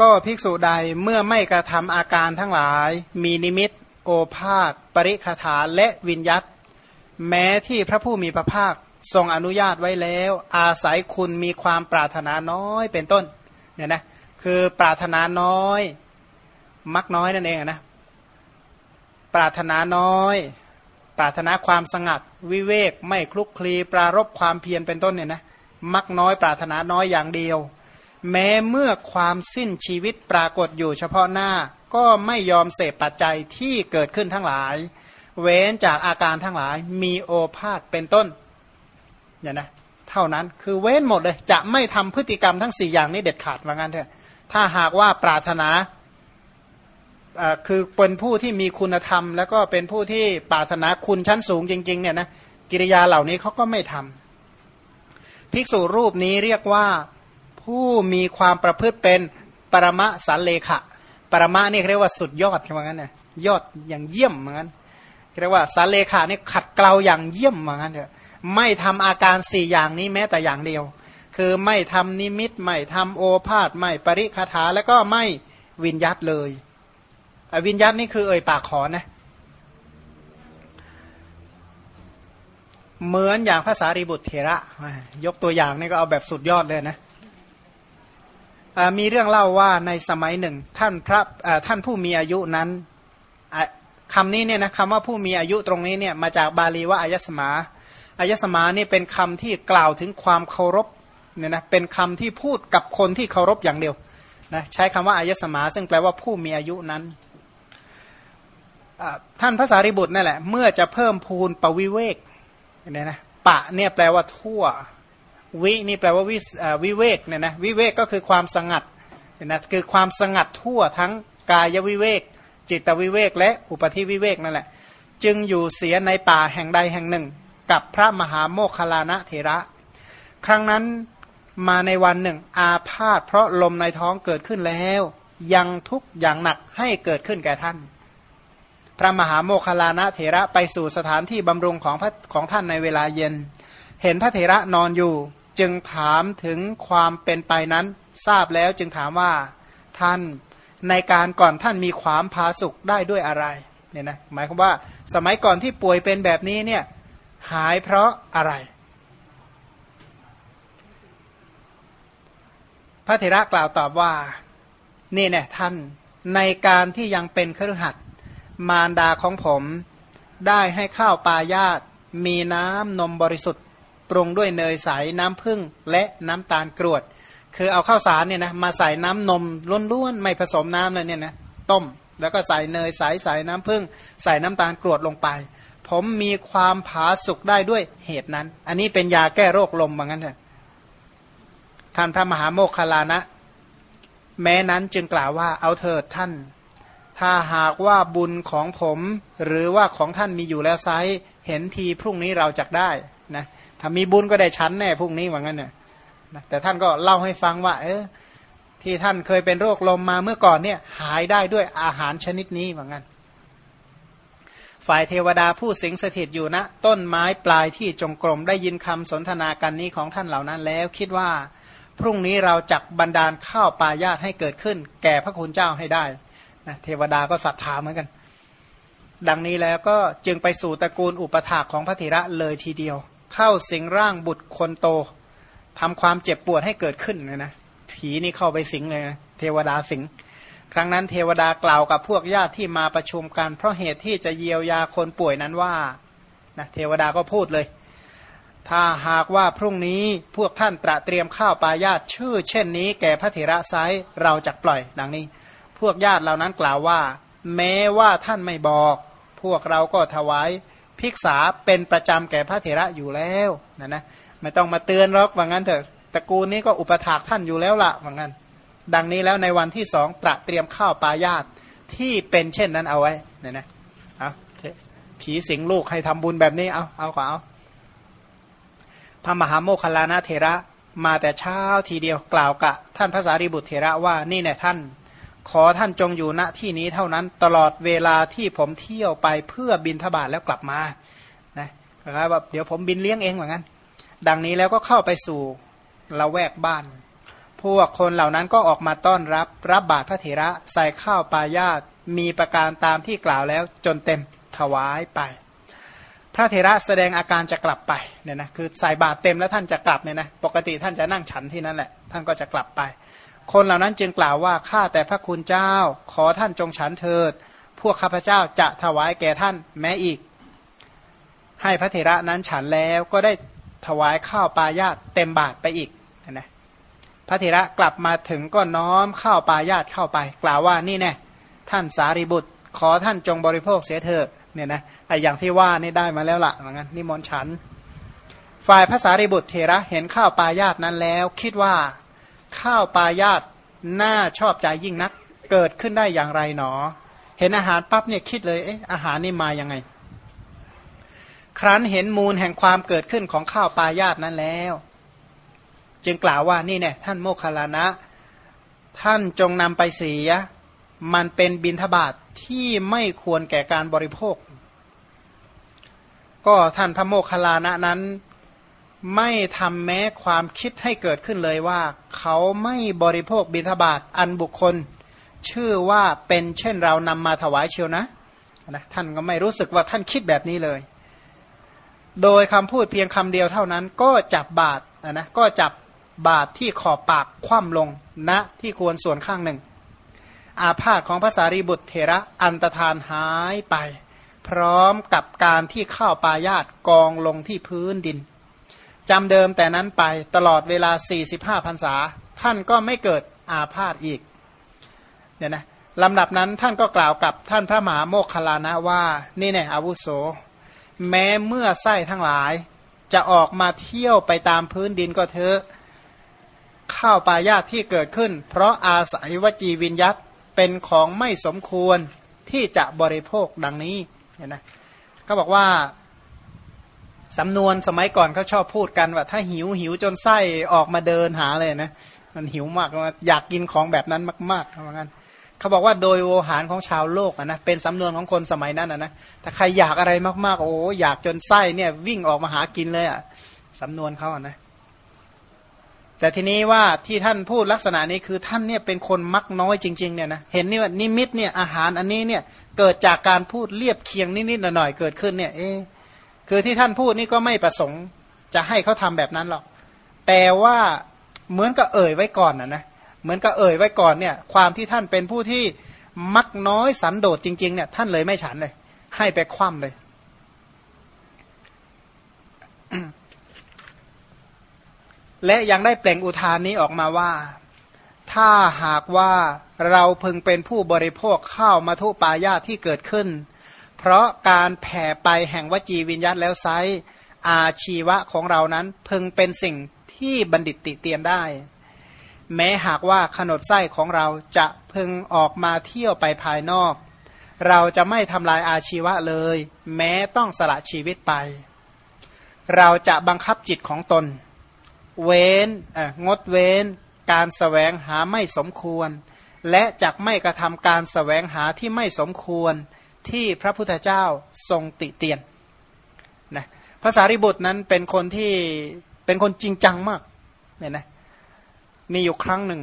ก็ภิกษุใดเมื่อไม่กระทำอาการทั้งหลาย มีนิมิต โอภาษปริคาถาและวิญยัตแม้ที่พระผู้มีพระภาคทรงอนุญาตไว้แล้ว อาศัยคุณมีความปรารถนาน้อยเป็นต้นเนี่ยนะคือปรารถนาน้อย มักน้อยนั่นเองนะปรารถนาน้อย ปรารถนาความสงัด วิเวกไม่คลุกคลีปรารบความเพียรเป็นต้นเนี่ยนะมักน้อยปรารถนาน้อยอย่างเดียว แม้เมื่อความสิ้นชีวิตปรากฏอยู่เฉพาะหน้า ก็ไม่ยอมเสพปัจจัยที่เกิดขึ้นทั้งหลาย เว้นจากอาการทั้งหลายมีโอภาษเป็นต้นเนี่ยนะเท่านั้นคือเว้นหมดเลย จะไม่ทำพฤติกรรมทั้งสี่อย่างนี้เด็ดขาดว่างั้นเถอะถ้าหากว่าปรารถนาคือเป็นผู้ที่มีคุณธรรม แล้วก็เป็นผู้ที่ปรารถนาคุณชั้นสูงจริงๆเนี่ยนะกิริยาเหล่านี้เขาก็ไม่ทำภิกษุรูปนี้เรียกว่า ผู้มีความประพฤติเป็นปรมะสันเลขะ ปรมะนี่เรียกว่าสุดยอดว่างั้นเนี่ยยอดอย่างเยี่ยมเหมือนกันเรียกว่าสันเลขานี่ขัดเกลาอย่างเยี่ยมเหมือนกันเถอะไม่ทำอาการสี่อย่างนี้แม้แต่อย่างเดียว คือไม่ทำนิมิตไม่ทำโอภาษไม่ปริคาถาแล้วก็ไม่วินยัตเลยวินยัตนี่คือเอ่ยปากขอนะเหมือนอย่างภาษาริบุตรเถระ ยกตัวอย่างนี่ก็เอาแบบสุดยอดเลยนะ มีเรื่องเล่าว่าในสมัยหนึ่งท่านพระท่านผู้มีอายุนั้นคำนี้เนี่ยนะคำว่าผู้มีอายุตรงนี้เนี่ยมาจากบาลีว่าอายสมาอายสมานี่เป็นคำที่กล่าวถึงความเคารพเนี่ยนะเป็นคำที่พูดกับคนที่เคารพอย่างเดียวนะใช้คำว่าอายสมา ซึ่งแปลว่าผู้มีอายุนั้นท่านพระสารีบุตรนั่นแหละ เมื่อจะเพิ่มพูนปวิเวกเนี่ยนะปะเนี่ยแปลว่าทั่ว วินี่แปลว่าวิวิเวกเนี่ยนะวิเวกก็คือความสงัดเนี่ยนะคือความสงัดทั่วทั้งกายวิเวก จิตวิเวก และอุปธิวิเวกนั่นแหละ จึงอยู่เสียในป่าแห่งใดแห่งหนึ่ง กับพระมหาโมคคลานะเถระ ครั้งนั้นมาในวันหนึ่ง อาพาธเพราะลมในท้องเกิดขึ้นแล้ว ยังทุกอย่างหนักให้เกิดขึ้นแก่ท่าน พระมหาโมคคลานะเถระไปสู่สถานที่บำรุงของพระของท่านในเวลาเย็น เห็นพระเถระนอนอยู่ จึงถามถึงความเป็นไปนั้น ทราบแล้วจึงถามว่าท่านในการก่อนท่านมีความพาสุขได้ด้วยอะไรเนี่ยนะหมายความว่าสมัยก่อนที่ป่วยเป็นแบบนี้เนี่ยหายเพราะอะไร พระเถระกล่าวตอบว่า นี่เนี่ยท่านในการที่ยังเป็นครหัดมารดาของผม ได้ให้ข้าวปลายาตมีน้ำนมบริสุทธิ์ ปรุงด้วยเนยใสน้ำผึ้งและน้ำตาลกรวด คือเอาข้าวสารเนี่ยนะมาใส่น้ำนมล้วนๆไม่ผสมน้ำเลยเนี่ยนะต้ม แล้วก็ใส่เนยใสใส่น้ำผึ้งใส่น้ำตาลกรวดลงไป ผมมีความผาสุกได้ด้วยเหตุนั้น อันนี้เป็นยาแก้โรคลมเหมือนกันเถอะท่านพระมหาโมคคลานะ แม้นั้นจึงกล่าวว่าเอาเถิดท่าน ถ้าหากว่าบุญของผม หรือว่าของท่านมีอยู่แล้วไซเห็นทีพรุ่งนี้เราจะได้นะ ถ้ามีบุญก็ได้ชั้นแน่พรุ่งนี้เหมือนกันเนี่ยแต่ท่านก็เล่าให้ฟังว่า เออ ที่ท่านเคยเป็นโรคลมมาเมื่อก่อนเนี่ย หายได้ด้วยอาหารชนิดนี้เหมือนกันฝ่ายเทวดาผู้สิงสถิตอยู่ณนะต้นไม้ปลายที่จงกรมได้ยินคำสนทนากันนี้ของท่านเหล่านั้นแล้ว คิดว่า พรุ่งนี้เราจักบรรดาลข้าวปลายาตให้เกิดขึ้น แก่พระคุณเจ้าให้ได้นะเทวดาก็ศรัทธาเหมือนกัน ดังนี้แล้วก็จึงไปสู่ตระกูลอุปถากของพระเถระเลยทีเดียว เข้าสิงร่างบุตรคนโตทำความเจ็บปวดให้เกิดขึ้นนะนะผีนี่เข้าไปสิงเลยนะเทวดาสิง ครั้งนั้นเทวดากล่าวกับพวกญาติที่มาประชุมกัน เพราะเหตุที่จะเยียวยาคนป่วยนั้นว่านะเทวดาก็พูดเลย ถ้าหากว่าพรุ่งนี้พวกท่านตระเตรียมข้าวปลายาตชื่อ เช่นนี้ แก่พระเถระไซเราจะปล่อยดังนี้ พวกญาติเหล่านั้นกล่าวว่า แม้ว่าท่านไม่บอก พวกเราก็ถวาย ภิกษาเป็นประจำแก่พระเถระอยู่แล้วนะนะไม่ต้องมาเตือนหรอกว่างั้นเถอะตระกูลนี้ก็อุปถากท่านอยู่แล้วละว่างั้น ดังนี้แล้วในวันที่สองตระเตรียมข้าวปลายาตที่เป็นเช่นนั้นเอาไว้เนี่ยนะเอาผีสิงลูกให้ทำบุญแบบนี้เอาเอาก็เอาพระมหาโมคคลานะเทระมาแต่เช้าทีเดียวกล่าวกับท่านพระสารีบุตรเทระว่านี่เนี่ยท่าน ขอท่านจงอยู่ณที่นี้เท่านั้นตลอดเวลาที่ผมเที่ยวไปเพื่อบินทบาทแล้วกลับมานะครับแบบเดี๋ยวผมบินเลี้ยงเองเหมือนกันดังนี้แล้วก็เข้าไปสู่ละแวกบ้าน พวกคนเหล่านั้นก็ออกมาต้อนรับรับบาตรพระเถระใส่ข้าวปลายาตมีประการตามที่กล่าวแล้วจนเต็มถวายไป พระเถระแสดงอาการจะกลับไปเนี่ยนะคือใส่บาตรเต็มแล้วท่านจะกลับเนี่ยนะปกติท่านจะนั่งฉันที่นั่นแหละ ท่านก็จะกลับไป คนเหล่านั้นจึงกล่าวว่าข้าแต่พระคุณเจ้า ขอท่านจงฉันเถิด พวกข้าพเจ้าจะถวายแก่ท่านแม้อีก ให้พระเถระนั้นฉันแล้วก็ได้ถวายข้าวปลายาตเต็มบาตรไปอีกนะพระเถระกลับมาถึงก็น้อมข้าวปลายาตเข้าไป กล่าวว่านี่แน่ท่านสารีบุตร ขอท่านจงบริโภคเสียเถอะเนี่ยนะไออย่างที่ว่านี่ได้มาแล้วละเหมือนกันนิมนต์ฉัน ฝ่ายภาษาริบุตรเทระเห็นข้าวปลายาตนั้นแล้ว คิดว่า ข้าวปลายาตน่าชอบใจยิ่งนัก เกิดขึ้นได้อย่างไรหนอ เห็นอาหารปั๊บเนี่ยคิดเลยเอ๊ะอาหารนี่มายังไง ครั้นเห็นมูลแห่งความเกิดขึ้นของข้าวปลายาตนั้นแล้ว จึงกล่าวว่านี่เนี่ยท่านโมคคลานะ ท่านจงนำไปเสีย มันเป็นบินทบาทที่ไม่ควรแก่การบริโภค ก็ท่านพระโมคคลลานะนั้น ไม่ทำแม้ความคิดให้เกิดขึ้นเลยว่า เขาไม่บริโภคบินทบาทอันบุคคล ชื่อว่าเป็นเช่นเรานำมาถวายเชียวนะนะท่านก็ไม่รู้สึกว่าท่านคิดแบบนี้เลย โดยคำพูดเพียงคำเดียวเท่านั้น ก็จับบาทนะก็จับบาทที่ขอบปากคว่ำลงณนะที่ควรส่วนข้างหนึ่ง อาพาธของภาษารีบุตรเทระอันตรธานหายไป พร้อมกับการที่ข้าวปลายาตกองลงที่พื้นดิน จำเดิมแต่นั้นไปตลอดเวลา 45พรรษา ท่านก็ไม่เกิดอาพาธอีกเนี่ยนะลำดับนั้นท่านก็กล่าวกับท่านพระมหาโมคคลานะว่า นี่แน่อาวุโส แม้เมื่อไส้ทั้งหลาย จะออกมาเที่ยวไปตามพื้นดินก็เถอะข้าวปลายาตที่เกิดขึ้น เพราะอาศัยวจีวิญยัตเป็นของไม่สมควรที่จะบริโภคดังนี้เห็นไหมก็บอกว่า สำนวนสมัยก่อนเขาชอบพูดกันว่า ถ้าหิวหิวจนไส้ออกมาเดินหาเลยนะมันหิวมากอยากกินของแบบนั้นมากๆเพราะงั้นเขาบอกว่าโดยโวหารของชาวโลกนะเป็นสำนวนของคนสมัยนั้นนะถ้าใครอยากอะไรมากๆ โอ้อยากจนไส้เนี่ยวิ่งออกมาหากินเลยอะสำนวนเขาอะนะแต่ทีนี้ว่าที่ท่านพูดลักษณะนี้คือท่านเนี่ยเป็นคนมักน้อยจริงๆเนี่ยนะเห็นนี่ว่านิมิตเนี่ยอาหารอันนี้เนี่ยเกิดจากการพูดเรียบเคียงนิดๆหน่อยๆเกิดขึ้นเนี่ยเอ๊ คือที่ท่านพูดนี่ก็ไม่ประสงค์จะให้เขาทำแบบนั้นหรอก แต่ว่าเหมือนกับเอ่ยไว้ก่อนนะนะ เหมือนกับเอ่ยไว้ก่อนเนี่ย ความที่ท่านเป็นผู้ที่มักน้อยสันโดษจริง ๆ เนี่ยท่านเลยไม่ฉันเลย ให้ไปคว่ำเลย และยังได้เปล่งอุทานนี้ออกมาว่า ถ้าหากว่าเราพึงเป็นผู้บริโภคข้าวมาทุปายาที่เกิดขึ้น ราะการแผ่ไปแห่งวจีวิญญาตแล้วไซอาชีวะของเรานั้นพึงเป็นสิ่งที่บัณฑิตติเตียนได้ แม้หากว่าขนดไส้ของเราจะพึงออกมาเที่ยวไปภายนอก เราจะไม่ทำลายอาชีวะเลย แม้ต้องสละชีวิตไป เราจะบังคับจิตของตน เว้นงดเว้น การสแสวงหาไม่สมควร และจักไม่กระทำการสแสวงหาที่ไม่สมควร ที่พระพุทธเจ้าทรงติเตียนนะภาษาริบุตรนั้นเป็นคนที่เป็นคนจริงจังมากเนี่ยนะมีอยู่ครั้งหนึ่ง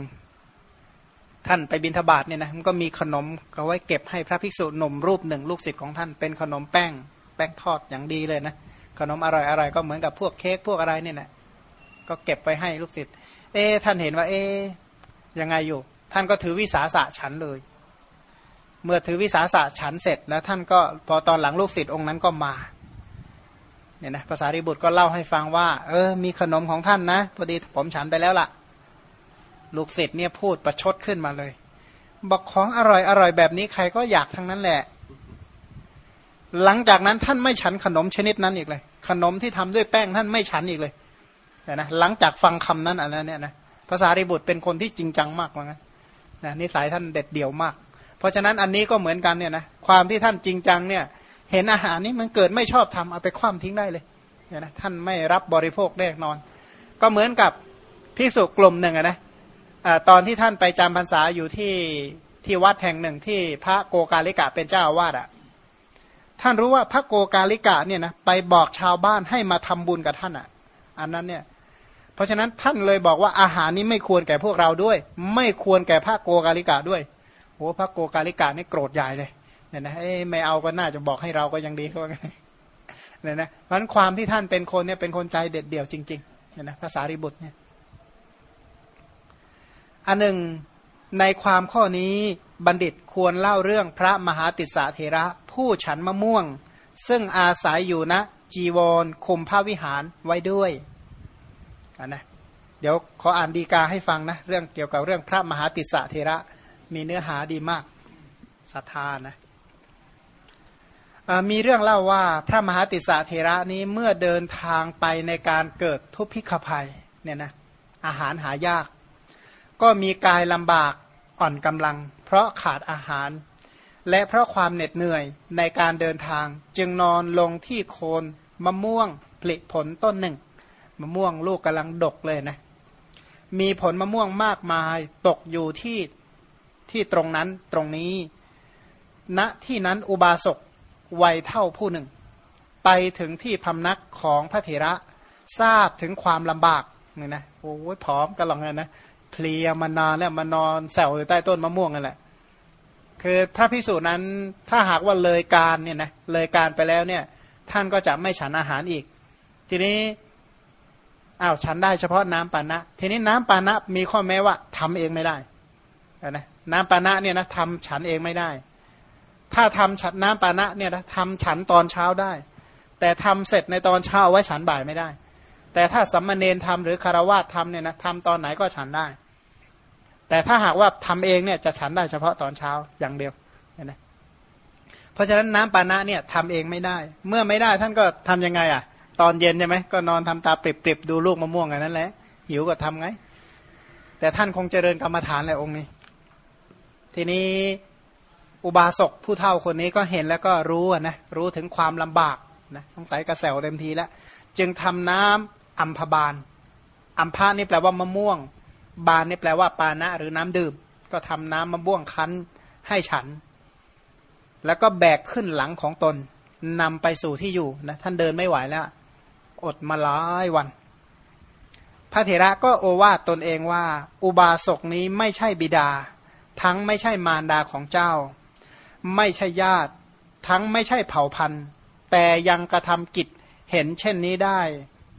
ท่านไปบินทบาทเนี่ยนะมันก็มีขนมเอาไว้เก็บให้พระภิกษุหนุ่มรูปหนึ่ง ลูกศิษย์ของท่านเป็นขนมแป้ง แป้งทอดอย่างดีเลยนะขนมอร่อยอร่อยก็เหมือนกับพวกเค้กพวกอะไรเนี่ยนะก็เก็บไปให้ลูกศิษย์เอ๊ท่านเห็นว่า เอ๊ยังไงอยู่ ท่านก็ถือวิสาสะฉันเลย เมื่อถือวิสาสะฉันเสร็จแล้วท่านก็พอตอนหลังลูกศิษย์องค์นั้นก็มาเนี่ยนะภาษาริบุตรก็เล่าให้ฟังว่า เออ มีขนมของท่านนะพอดีผมฉันไปแล้วล่ะ ลูกศิษย์เนี่ยพูดประชดขึ้นมาเลย บอกของอร่อยอร่อยแบบนี้ใครก็อยากทั้งนั้นแหละ หลังจากนั้นท่านไม่ฉันขนมชนิดนั้นอีกเลย ขนมที่ทำด้วยแป้งท่านไม่ฉันอีกเลยนะหลังจากฟังคำนั้นอันนั้นเนี่ยนะภาษาริบุตรเป็นคนที่จริงจังมากว่างั้นนะนิสัยท่านเด็ดเดี่ยวมาก เพราะฉะนั้นอันนี้ก็เหมือนกันเนี่ยนะความที่ท่านจริงจังเนี่ยเห็นอาหารนี้มันเกิดไม่ชอบทำเอาไปคว่ำทิ้งได้เลยเนี่ยนะท่านไม่รับบริโภคแน่นอน ก็เหมือนกับพิสุกลุ่มหนึ่งนะตอนที่ท่านไปจำพรรษาอยู่ที่ที่วัดแห่งหนึ่งที่พระโกกาลิกะเป็นเจ้าอาวาสอะท่านรู้ว่าพระโกกาลิกะเนี่ยนะไปบอกชาวบ้านให้มาทำบุญกับท่านอะ อันนั้นเนี่ย เพราะฉะนั้นท่านเลยบอกว่าอาหารนี้ไม่ควรแก่พวกเราด้วย ไม่ควรแก่พระโกกาลิกะด้วย โอ้พระโกกาลิกะนี่โกรธใหญ่เลยเนี่ยนะไม่เอาก็น่าจะบอกให้เราก็ยังดีเขาไงเนี่ยนะเพราะนั้นความที่ท่านเป็นคนเนี่ยเป็นคนใจเด็ดเดี่ยวจริงๆเนี่ยนะภาษาริบุตรเนี่ยอันหนึ่งในความข้อนี้บัณฑิตควรเล่าเรื่องพระมหาติสาเถระ ผู้ฉันมะม่วง ซึ่งอาศัยอยู่นะจีวรคุมพระวิหารไว้ด้วยนนะเดี๋ยวขออ่านดีกาให้ฟังนะ เรื่องเกี่ยวกับเรื่องพระมหาติสาเถระ มีเนื้อหาดีมากศรัทธานะมีเรื่องเล่าว่าพระมหาติสาเถระนี้เมื่อเดินทางไปในการเกิดทุพพิฆภัยเนี่ยนะอาหารหายาก ก็มีกายลำบากอ่อนกำลัง เพราะขาดอาหาร และเพราะความเหน็ดเหนื่อยในการเดินทางจึงนอนลงที่โคนมะม่วงผลิผลต้นหนึ่งมะม่วงลูกกำลังดกเลยนะมีผลมะม่วงมากมายตกอยู่ที่ ที่ตรงนั้นตรงนี้ ณที่นั้นอุบาสกวัยเท่าผู้หนึ่ง ไปถึงที่พำนักของพระเถระทราบถึงความลำบากเนี่ยนะโอ้ยผอมกระหล่องเลยนะเพลียมานานแล้วมานอนแซวอยู่ใต้ต้นมะม่วงนั่นแหละคือพระพิสูจน์นั้นถ้าหากว่าเลยการเนี่ยนะเลยการไปแล้วเนี่ย ท่านก็จะไม่ฉันอาหารอีก ทีนี้อ้าวฉันได้เฉพาะน้ำปานะ ทีนี้น้ำปานะมีข้อแม้ว่าทำเองไม่ได้นะ น้ำปานะเนี่ยนะทำฉันเองไม่ได้ ถ้าทำฉันน้ำปานะเนี่ยนะทำฉันตอนเช้าได้ แต่ทำเสร็จในตอนเช้าไว้ฉันบ่ายไม่ได้ แต่ถ้าสัมมาเนนทำหรือคารวะทำเนี่ยนะทำตอนไหนก็ฉันได้ แต่ถ้าหากว่าทำเองเนี่ยจะฉันได้เฉพาะตอนเช้าอย่างเดียวนะเพราะฉะนั้นน้ำปานะเนี่ยทำเองไม่ได้ เมื่อไม่ได้ท่านก็ทํำยังไงอะ ตอนเย็นใช่ไหมก็นอนทำตาปริบๆดูลูกมะม่วงกันนั่นแหละหิวก็ทำไง แต่ท่านคงเจริญกรรมฐานแหละองค์นี้ ทีนี้อุบาสกผู้เฒ่าคนนี้ก็เห็นแล้วก็รู้นะรู้ถึงความลำบากนะสงสัยกระแสวเต็มทีแล้ว จึงทำน้ำอัมพบาลอัมพานี่แปลว่ามะม่วง บานนี่แปลว่าปานะหรือน้ำดื่ม ก็ทำน้ำมะม่วงคั้นให้ฉัน แล้วก็แบกขึ้นหลังของตนนำไปสู่ที่อยู่นะท่านเดินไม่ไหวแล้ว อดมาหลายวัน พระเถระก็โอวาตตนเองว่า อุบาสกนี้ไม่ใช่บิดา ทั้งไม่ใช่มารดาของเจ้า ไม่ใช่ญาติ ทั้งไม่ใช่เผ่าพันธุ์แต่ยังกระทำกิจเห็นเช่นนี้ได้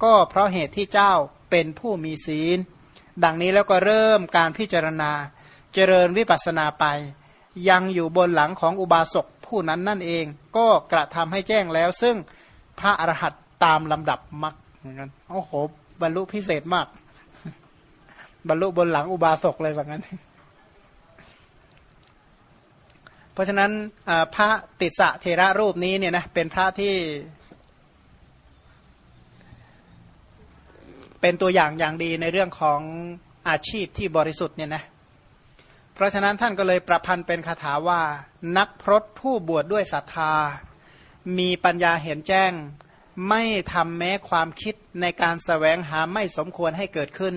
ก็เพราะเหตุที่เจ้าเป็นผู้มีศีล ดังนี้แล้วก็เริ่มการพิจารณา เจริญวิปัสสนาไป ยังอยู่บนหลังของอุบาสกผู้นั้นนั่นเอง ก็กระทำให้แจ้งแล้ว ซึ่งพระอรหัตตามลำดับมักเหมือนกันโอ้โหบรรลุพิเศษมาก บรรลุบนหลังอุบาสกเลยแบบนั้น เพราะฉะนั้นพระติสะเทระรูปนี้เนี่ยนะเป็นพระที่เป็นตัวอย่างอย่างดีในเรื่องของอาชีพที่บริสุทธิ์เนี่ยนะเพราะฉะนั้นท่านก็เลยประพันธ์เป็นคาถาว่า นักพรตผู้บวชดด้วยศรัทธา มีปัญญาเห็นแจ้ง ไม่ทำแม้ความคิดในการสแสวงหาไม่สมควรให้เกิดขึ้น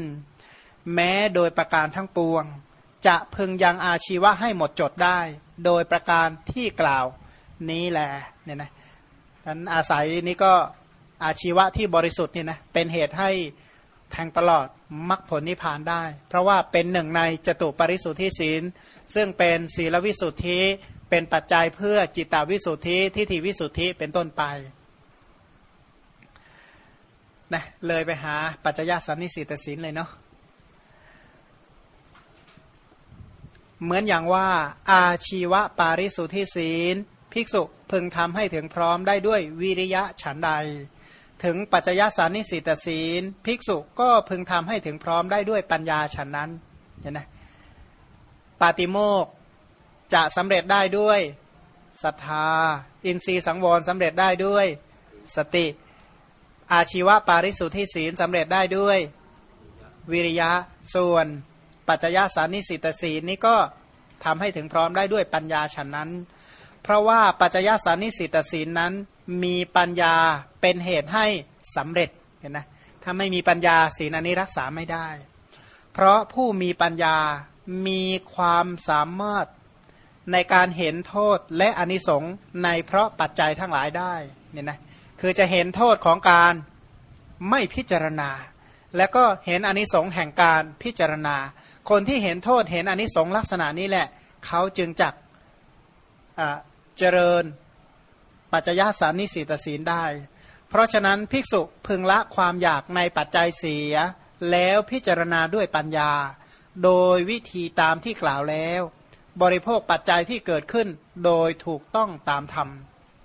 แม้โดยประการทั้งปวง จะพึงยังอาชีวะให้หมดจดได้ โดยประการที่กล่าวนี้แหละเนี่ยนะนั้นอาศัยนี้ก็อาชีวะที่บริสุทธิ์เนี่ยนะเป็นเหตุให้แทงตลอดมรรคผลนิพพานได้ เพราะว่าเป็นหนึ่งในจตุปริสุทธิศีล ซึ่งเป็นศีลวิสุทธิเป็นปัจจัยเพื่อจิตตวิสุทธิทิฏฐิวิสุทธิเป็นต้นไปนะเลยไปหาปัจจยสันนิสิตศีลเลยเนาะ เหมือนอย่างว่า อาชีวะปาริสุทธิศีล ภิกษุพึงทำให้ถึงพร้อมได้ด้วยวิริยะฉันใด ถึงปัจจยสานิสิตศีล ภิกษุก็พึงทำให้ถึงพร้อมได้ด้วยปัญญาฉันนั้นเห็นไหมปาติโมกจะสำเร็จได้ด้วยศรัทธา อินทรีย์สังวรสำเร็จได้ด้วยสติ อาชีวะปาริสุทธิศีลสำเร็จได้ด้วย วิริยะส่วน ปัจจยสานิสิตศีลนี้ก็ทำให้ถึงพร้อมได้ด้วยปัญญาฉันนั้น เพราะว่าปัจจยสานิสิตศีลนั้นมีปัญญาเป็นเหตุให้สำเร็จเห็นไหมถ้าไม่มีปัญญาศีลอันนี้รักษาไม่ได้ เพราะผู้มีปัญญามีความสามารถในการเห็นโทษและอนิสงส์ในเพราะปัจจัยทั้งหลายได้เนี่ยนะคือจะเห็นโทษของการไม่พิจารณา แล้วก็เห็นอนิสงส์แห่งการพิจารณา คนที่เห็นโทษเห็นอนิสงส์ลักษณะนี้แหละ เขาจึงจักเจริญปัจจยสานิสิตศีลได้ เพราะฉะนั้นภิกษุพึงละความอยากในปัจจัยเสีย แล้วพิจารณาด้วยปัญญา โดยวิธีตามที่กล่าวแล้ว บริโภคปัจจัยที่เกิดขึ้นโดยถูกต้องตามธรรม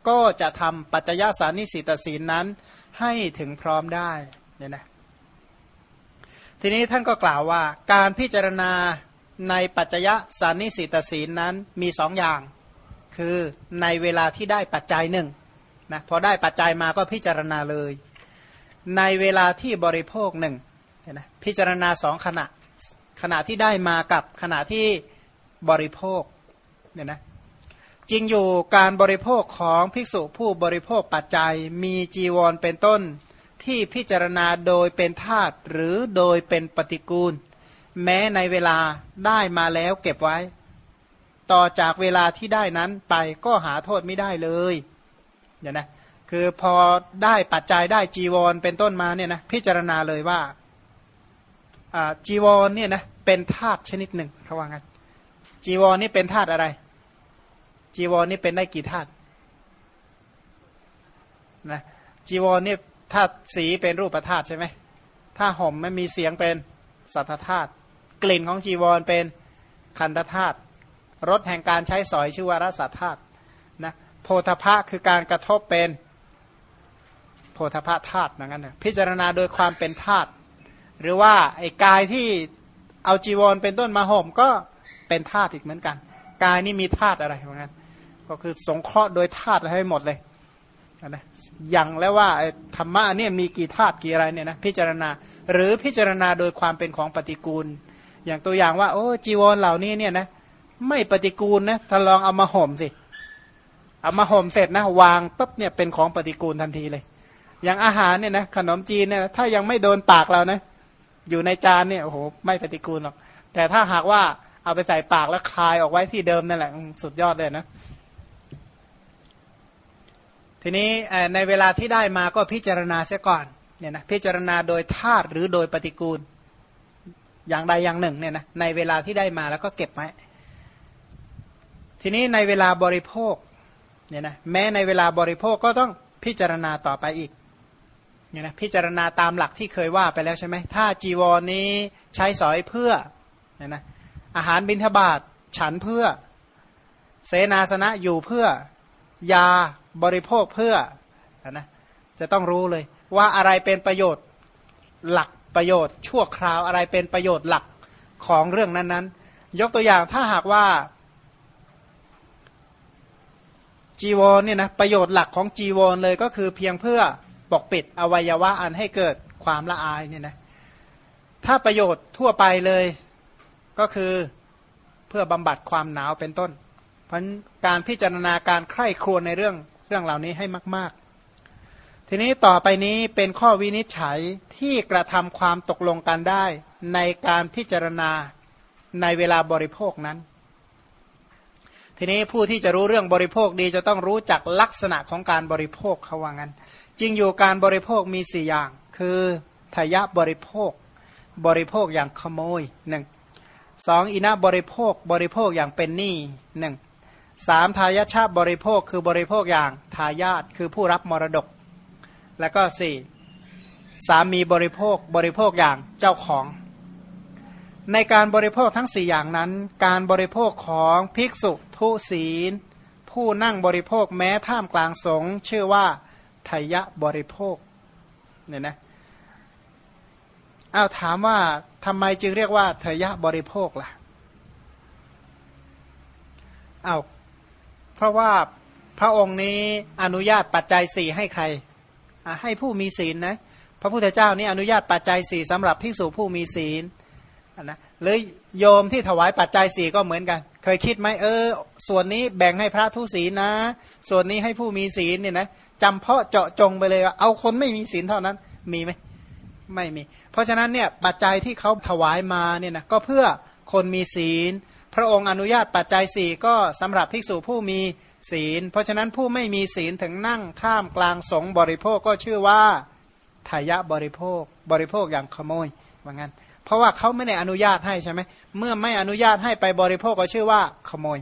ก็จะทำปัจจยสานิสิตศีลนั้นให้ถึงพร้อมได้เนี่ยนะ ทีนี้ท่านก็กล่าวว่าการพิจารณาในปัจจยสานิสิตศีลนั้นมีสองอย่าง คือในเวลาที่ได้ปัจจัยหนึ่งนะพอได้ปัจจัยมาก็พิจารณาเลย ในเวลาที่บริโภคหนึ่งนะพิจารณาสองขณะขณะที่ได้มากับขณะที่บริโภคเนี่ยนะจริงอยู่การบริโภคของภิกษุผู้บริโภคปัจจัยมีจีวรเป็นต้น ที่พิจารณาโดยเป็นธาตุหรือโดยเป็นปฏิกูล แม้ในเวลาได้มาแล้วเก็บไว้ ต่อจากเวลาที่ได้นั้นไปก็หาโทษไม่ได้เลยเนี่ยนะคือพอได้ปัจจัยได้จีวรเป็นต้นมาเนี่ยนะพิจารณาเลยว่าจีวรเนี่ยนะเป็นธาตุชนิดหนึ่งเขาว่างั้นจีวรนี่เป็นธาตุอะไร จีวรนี่เป็นได้กี่ธาตุนะจีวรนี่ ถ้าสีเป็นรูปธาตุใช่ไหม ถ้าห่มไม่มีเสียงเป็นสัทธาตุ กลิ่นของจีวรเป็นคันธธาตุ รสแห่งการใช้สอยชื่อว่ารสัทธาตุนะ โพธพะคือการกระทบเป็นโพธพะธาตุนั่นนะพิจารณาโดยความเป็นธาตุ หรือว่าไอ้กายที่เอาจีวรเป็นต้นมาห่มก็เป็นธาตุอีกเหมือนกัน กายนี่มีธาตุอะไรเหมือนกัน ก็คือสงเคราะห์โดยธาตุให้หมดเลย นะยังแล้วว่าธรรมะเนี่ยมีกี่ธาตุกี่อะไรเนี่ยนะพิจารณา หรือพิจารณาโดยความเป็นของปฏิกูล อย่างตัวอย่างว่า โอ้จีวรเหล่านี้เนี่ยนะไม่ปฏิกูลนะถ้าลองเอามาห่มสิเอามาห่มเสร็จนะวางปุ๊บเนี่ยเป็นของปฏิกูลทันทีเลย อย่างอาหารเนี่ยนะขนมจีนเนี่ยถ้ายังไม่โดนปากเรานะอยู่ในจานเนี่ยโอ้โหไม่ปฏิกูลหรอกแต่ถ้าหากว่าเอาไปใส่ปากแล้วคายออกไว้ที่เดิมนั่นแหละสุดยอดเลยนะ ทีนี้ในเวลาที่ได้มาก็พิจารณาเสียก่อนเนี่ยนะพิจารณาโดยธาตุหรือโดยปฏิกูล อย่างใดอย่างหนึ่งเนี่ยนะในเวลาที่ได้มาแล้วก็เก็บไว้ทีนี้ในเวลาบริโภคเนี่ยนะแม้ในเวลาบริโภคก็ต้องพิจารณาต่อไปอีกเนี่ยนะพิจารณาตามหลักที่เคยว่าไปแล้วใช่ไหมถ้าจีวรนนี้ใช้สอยเพื่อเนี่ยนะอาหารบิณฑบาตฉันเพื่อ เสนาสนะอยู่เพื่อยา บริโภคเพื่อนะจะต้องรู้เลย ว่าอะไรเป็นประโยชน์หลักประโยชน์ชั่วคราวอะไรเป็นประโยชน์หลักของเรื่องนั้นๆ ยกตัวอย่างถ้าหากว่าจีวรเนี่ยนะประโยชน์หลักของจีวรเลยก็คือเพียงเพื่อปกปิดอวัยวะอันให้เกิดความละอายเนี่ยนะถ้าประโยชน์ทั่วไปเลยก็คือเพื่อบำบัดความหนาวเป็นต้น เพราะการพิจารณาการใคร่ครวญในเรื่อง รื่องเหล่านี้ให้มาก ๆ ทีนี้ต่อไปนี้เป็นข้อวินิจฉัยที่กระทำความตกลงกันได้ในการพิจารณาในเวลาบริโภคนั้น ทีนี้ผู้ที่จะรู้เรื่องบริโภคดีจะต้องรู้จักลักษณะของการบริโภคเขาว่างั้นจริงอยู่การบริโภคมีสี่อย่าง คือทยะบริโภค บริโภคอย่างขโมยหนึ่งสองอินะบริโภคบริโภคอย่างเป็นหนี้หนึ่ง สามทายาชาบริโภคคือบริโภคอย่างทายาทคือผู้รับมรดก แล้วก็สี่สามีบริโภคบริโภคอย่างเจ้าของ ในการบริโภคทั้งสี่อย่างนั้น การบริโภคของภิกษุทุศีล ผู้นั่งบริโภคแม้ท่ามกลางสงชื่อว่าทายะบริโภคเนี่ยนะอ้าวถามว่าทำไมจึงเรียกว่าทายะบริโภคล่ะอ้าว ราะว่าพระองค์นี้อนุญาตปัจจัยสี่ให้ใคร ให้ผู้มีศีลนะพระพุทธเจ้านี่อนุญาตปัจจัยสี่สำหรับภิกษุผู้มีศีลนะหรือโยมที่ถวายปัจจัยสี่ก็เหมือนกัน เคยคิดไหมเออ ส่วนนี้แบ่งให้พระทุศีลนะ ส่วนนี้ให้ผู้มีศีลเนี่ยนะจำเพาะเจาะจงไปเลยว่าเอาคนไม่มีศีลเท่านั้นมีไหมไม่มี เพราะฉะนั้นเนี่ยปัจจัยที่เขาถวายมาเนี่ยนะก็เพื่อคนมีศีล พระองค์อนุญาตปัจจัยสี่ก็สำหรับภิกษุผู้มีศีล เพราะฉะนั้นผู้ไม่มีศีลถึงนั่งข้ามกลางสงบริโภคก็ชื่อว่าทายะบริโภค บริโภคอย่างขโมยว่างั้น เพราะว่าเขาไม่ได้อนุญาตให้ใช่ไหมเมื่อไม่อนุญาตให้ไปบริโภคก็ชื่อว่าขโมย